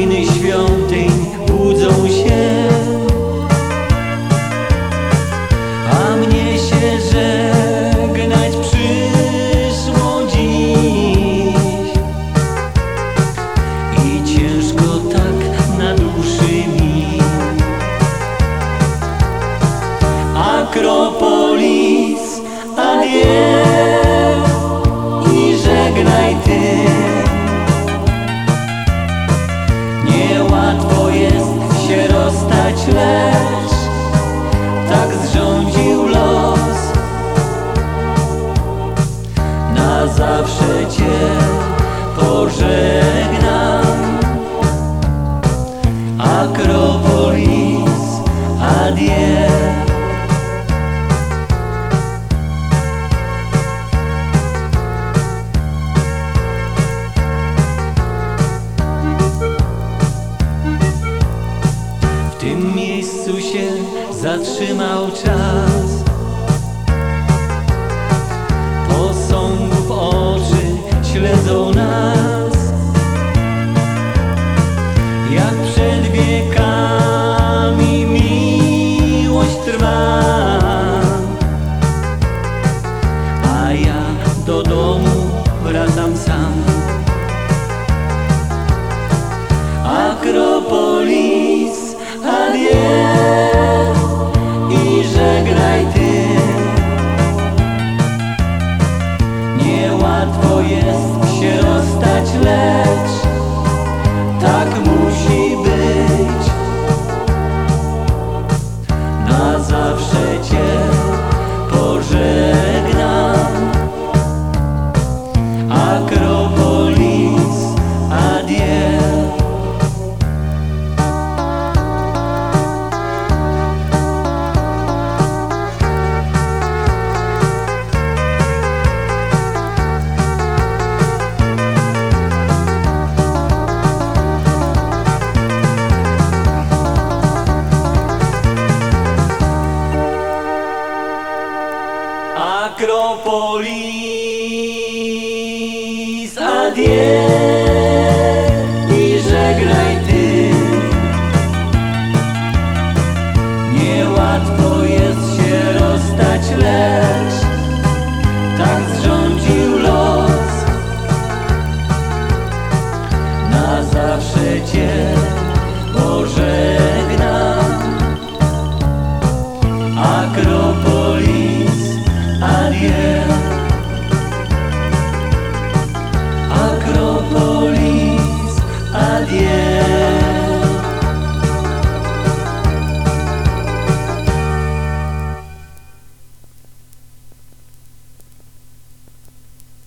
Ruiny świątyń budzą się tak zrządził los. Na zawsze cię pożegnam zatrzymał czas. Posągów oczy śledzą nas. Jak przed wiekami miłość trwa. A ja do domu Metropolis Adie i żegnaj ty. Niełatwo jest się rozstać, lecz Tak zrządził los. Na zawsze cię